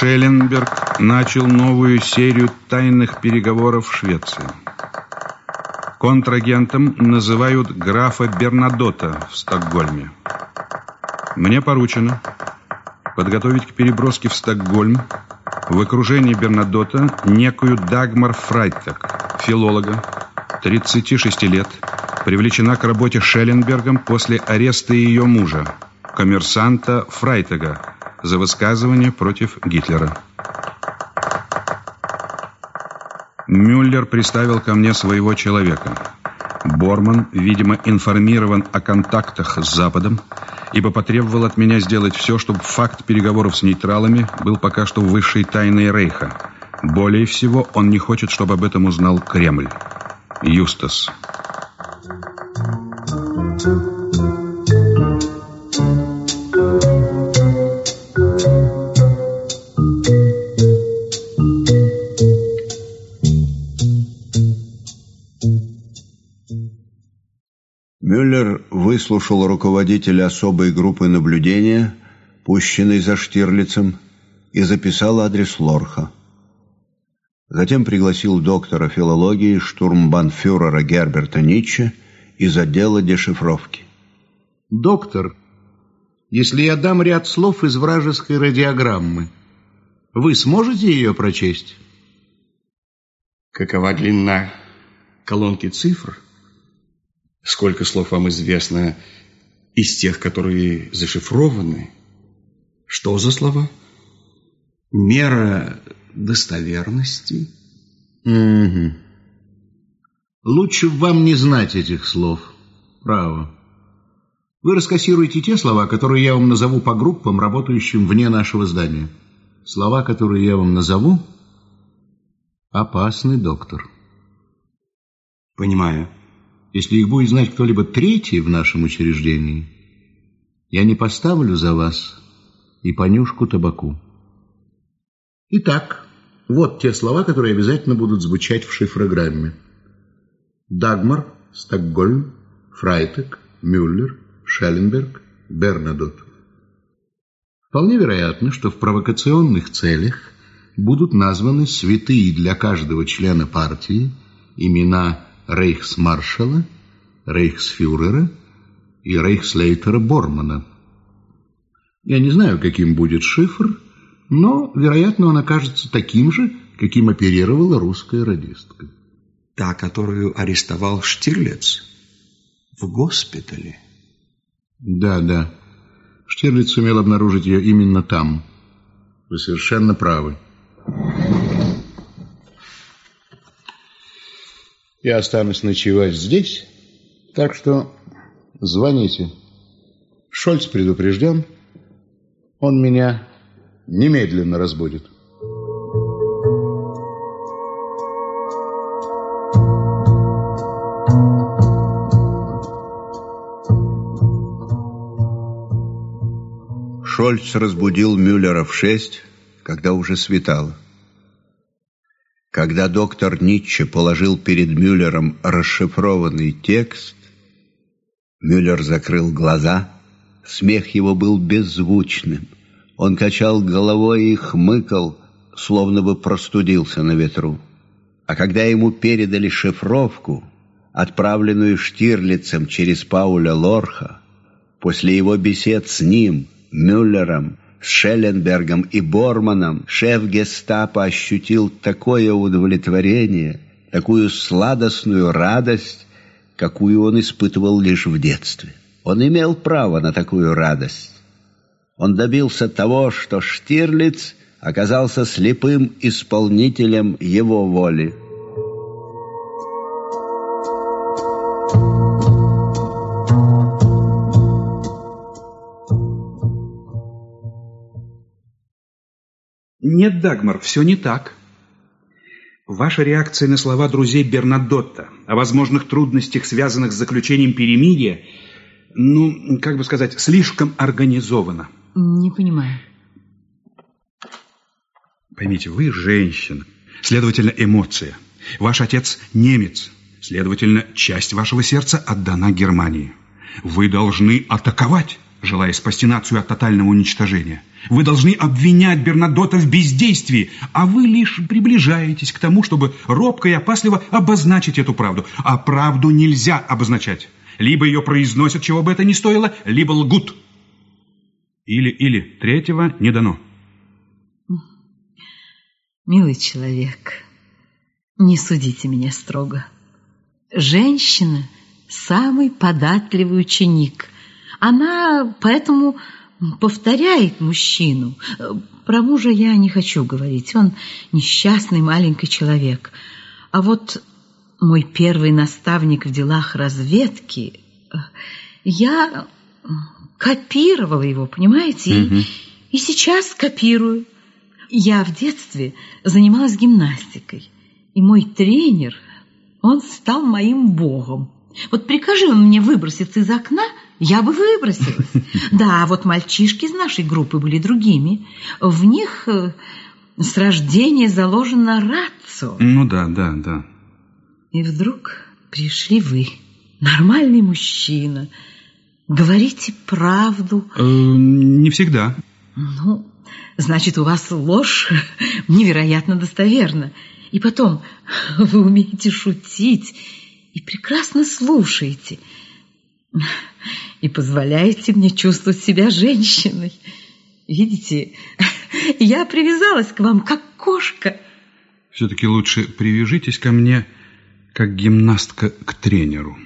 Шелленберг начал новую серию тайных переговоров в Швеции. Контрагентом называют графа Бернадота в Стокгольме. Мне поручено подготовить к переброске в Стокгольм в окружении Бернадота некую Дагмар Фрайтек, филолога, 36 лет, привлечена к работе Шелленбергом после ареста ее мужа, коммерсанта Фрайтега, за высказывание против Гитлера. Мюллер приставил ко мне своего человека. Борман, видимо, информирован о контактах с Западом, ибо потребовал от меня сделать все, чтобы факт переговоров с нейтралами был пока что высшей тайной Рейха. Более всего, он не хочет, чтобы об этом узнал Кремль. Юстас. Thank you. Выслушал руководителя особой группы наблюдения, пущенной за Штирлицем, и записал адрес Лорха. Затем пригласил доктора филологии штурмбанфюрера Герберта Ницше из отдела дешифровки. «Доктор, если я дам ряд слов из вражеской радиограммы, вы сможете ее прочесть?» «Какова длина колонки цифр?» Сколько слов вам известно из тех, которые зашифрованы? Что за слова? Мера достоверности? Угу. Лучше вам не знать этих слов. Право. Вы раскассируете те слова, которые я вам назову по группам, работающим вне нашего здания. Слова, которые я вам назову, опасный доктор. Понимаю. Если их будет знать кто-либо третий в нашем учреждении, я не поставлю за вас и понюшку табаку. Итак, вот те слова, которые обязательно будут звучать в шифрограмме. Дагмар, Стокгольм, Фрайтек, Мюллер, Шелленберг, Бернадот. Вполне вероятно, что в провокационных целях будут названы святые для каждого члена партии имена рейхсмаршала, рейхсфюрера и рейхслейтера Бормана. Я не знаю, каким будет шифр, но, вероятно, он окажется таким же, каким оперировала русская радистка. Та, которую арестовал Штирлиц в госпитале? Да, да. Штирлиц сумел обнаружить ее именно там. Вы совершенно правы. Я останусь ночевать здесь, так что звоните. Шольц предупрежден. Он меня немедленно разбудит. Шольц разбудил Мюллера в шесть, когда уже светало. Когда доктор Ницше положил перед Мюллером расшифрованный текст, Мюллер закрыл глаза, смех его был беззвучным. Он качал головой и хмыкал, словно бы простудился на ветру. А когда ему передали шифровку, отправленную Штирлицем через Пауля Лорха, после его бесед с ним, Мюллером, с Шелленбергом и Борманом шеф гестапо ощутил такое удовлетворение, такую сладостную радость, какую он испытывал лишь в детстве. Он имел право на такую радость. Он добился того, что Штирлиц оказался слепым исполнителем его воли. Нет, Дагмар, все не так. Ваша реакция на слова друзей Бернадотта о возможных трудностях, связанных с заключением перемирия, ну, как бы сказать, слишком организована. Не понимаю. Поймите, вы женщина, следовательно, эмоция. Ваш отец немец, следовательно, часть вашего сердца отдана Германии. Вы должны атаковать, желая спасти нацию от тотального уничтожения. Вы должны обвинять Бернадота в бездействии, а вы лишь приближаетесь к тому, чтобы робко и опасливо обозначить эту правду. А правду нельзя обозначать. Либо ее произносят, чего бы это ни стоило, либо лгут. Или-или. Третьего не дано. Милый человек, не судите меня строго. Женщина – самый податливый ученик. Она поэтому повторяет мужчину. Про мужа я не хочу говорить, он несчастный маленький человек. А вот мой первый наставник в делах разведки, я копировала его, понимаете, угу. и, и сейчас копирую. Я в детстве занималась гимнастикой, и мой тренер, он стал моим богом. Вот прикажи он мне выброситься из окна, я бы выбросилась. Да, вот мальчишки из нашей группы были другими. В них э, с рождения заложено рацо. Ну да, да, да. И вдруг пришли вы, нормальный мужчина. Говорите правду. Э, не всегда. Ну, значит, у вас ложь невероятно достоверна. И потом, вы умеете шутить и прекрасно слушаете. И позволяете мне чувствовать себя женщиной. Видите, я привязалась к вам, как кошка. Все-таки лучше привяжитесь ко мне, как гимнастка к тренеру.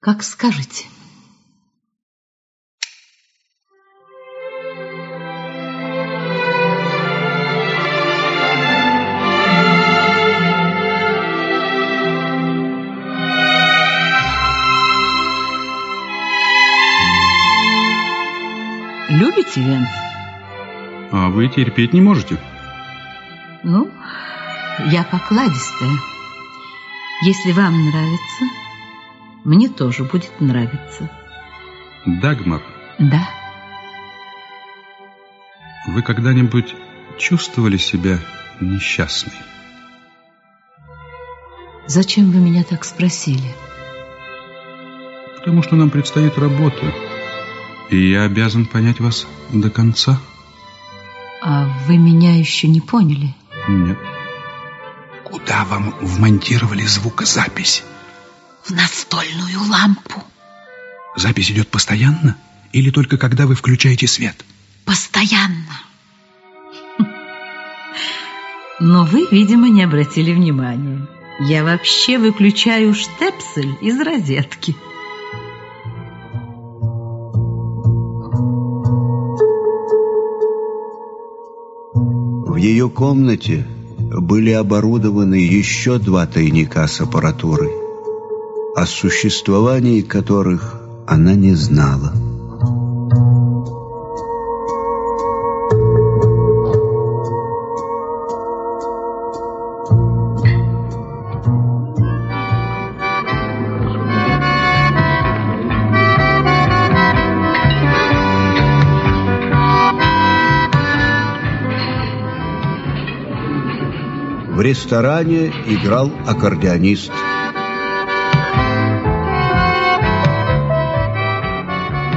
Как скажете. Венс? А вы терпеть не можете? Ну, я покладистая. Если вам нравится, мне тоже будет нравиться. Дагмар? Да. Вы когда-нибудь чувствовали себя несчастной? Зачем вы меня так спросили? Потому что нам предстоит работа. И я обязан понять вас до конца. А вы меня еще не поняли? Нет. Куда вам вмонтировали звукозапись? В настольную лампу. Запись идет постоянно? Или только когда вы включаете свет? Постоянно. Но вы, видимо, не обратили внимания. Я вообще выключаю штепсель из розетки. Ее комнате были оборудованы еще два тайника с аппаратурой, о существовании которых она не знала. Ресторане играл аккордеонист.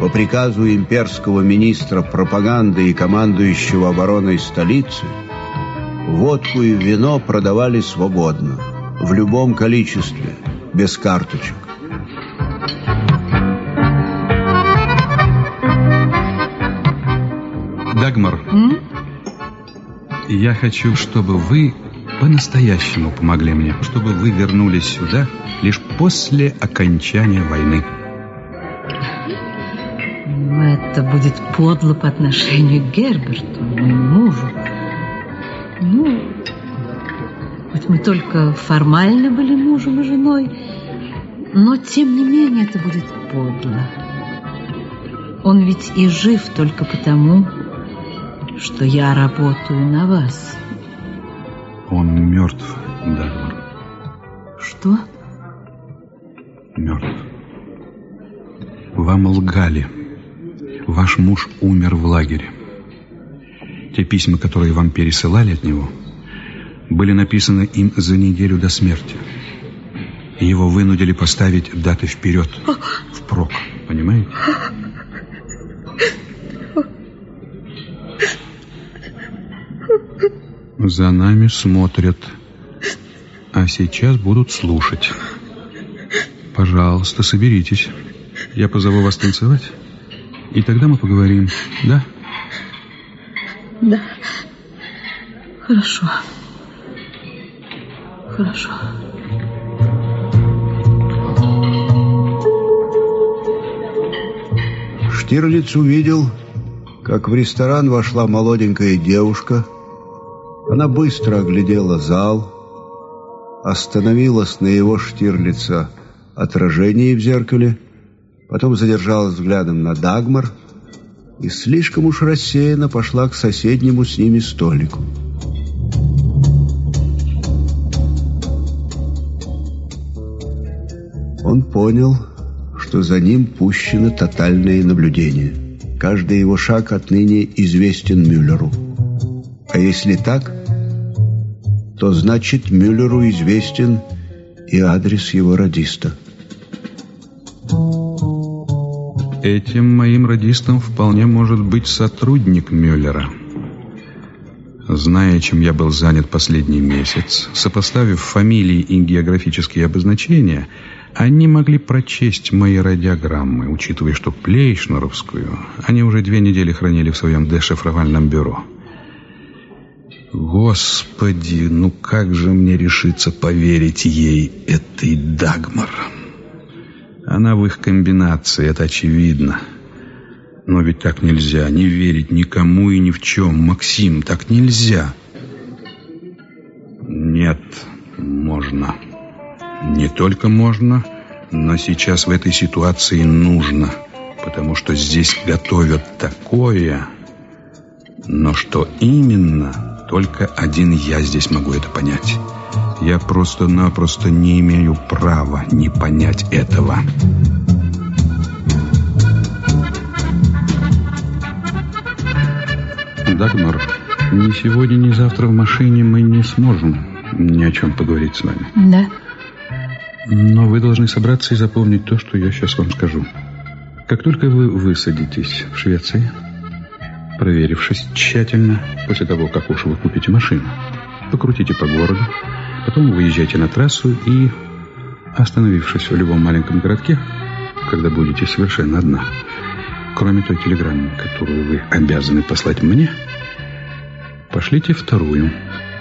По приказу имперского министра пропаганды и командующего обороной столицы водку и вино продавали свободно, в любом количестве, без карточек. Дагмар, М? я хочу, чтобы вы по-настоящему помогли мне, чтобы вы вернулись сюда лишь после окончания войны. Ну, это будет подло по отношению к Герберту, моему мужу. Ну, хоть мы только формально были мужем и женой, но тем не менее это будет подло. Он ведь и жив только потому, что я работаю на вас. Он мертв, Дагмар. Что? Мертв. Вам лгали. Ваш муж умер в лагере. Те письма, которые вам пересылали от него, были написаны им за неделю до смерти. Его вынудили поставить даты вперед, впрок, понимаете? За нами смотрят. А сейчас будут слушать. Пожалуйста, соберитесь. Я позову вас танцевать. И тогда мы поговорим. Да? Да. Хорошо. Хорошо. Штирлиц увидел, как в ресторан вошла молоденькая девушка. Она быстро оглядела зал, остановилась на его Штирлица отражении в зеркале, потом задержалась взглядом на Дагмар и слишком уж рассеянно пошла к соседнему с ними столику. Он понял, что за ним пущено тотальное наблюдение. Каждый его шаг отныне известен Мюллеру. А если так, то значит Мюллеру известен и адрес его радиста. Этим моим радистом вполне может быть сотрудник Мюллера. Зная, чем я был занят последний месяц, сопоставив фамилии и географические обозначения, они могли прочесть мои радиограммы, учитывая, что Плейшнеровскую они уже две недели хранили в своем дешифровальном бюро. Господи, ну как же мне решиться поверить ей, этой Дагмар? Она в их комбинации, это очевидно. Но ведь так нельзя, не верить никому и ни в чем. Максим, так нельзя. Нет, можно. Не только можно, но сейчас в этой ситуации нужно, потому что здесь готовят такое, но что именно, только один я здесь могу это понять. Я просто-напросто не имею права не понять этого. Дагмар, ни сегодня, ни завтра в машине мы не сможем ни о чем поговорить с вами. Да. Но вы должны собраться и запомнить то, что я сейчас вам скажу. Как только вы высадитесь в Швеции, проверившись тщательно, после того, как уж вы купите машину, покрутите по городу, потом выезжайте на трассу и, остановившись в любом маленьком городке, когда будете совершенно одна, кроме той телеграммы, которую вы обязаны послать мне, пошлите вторую –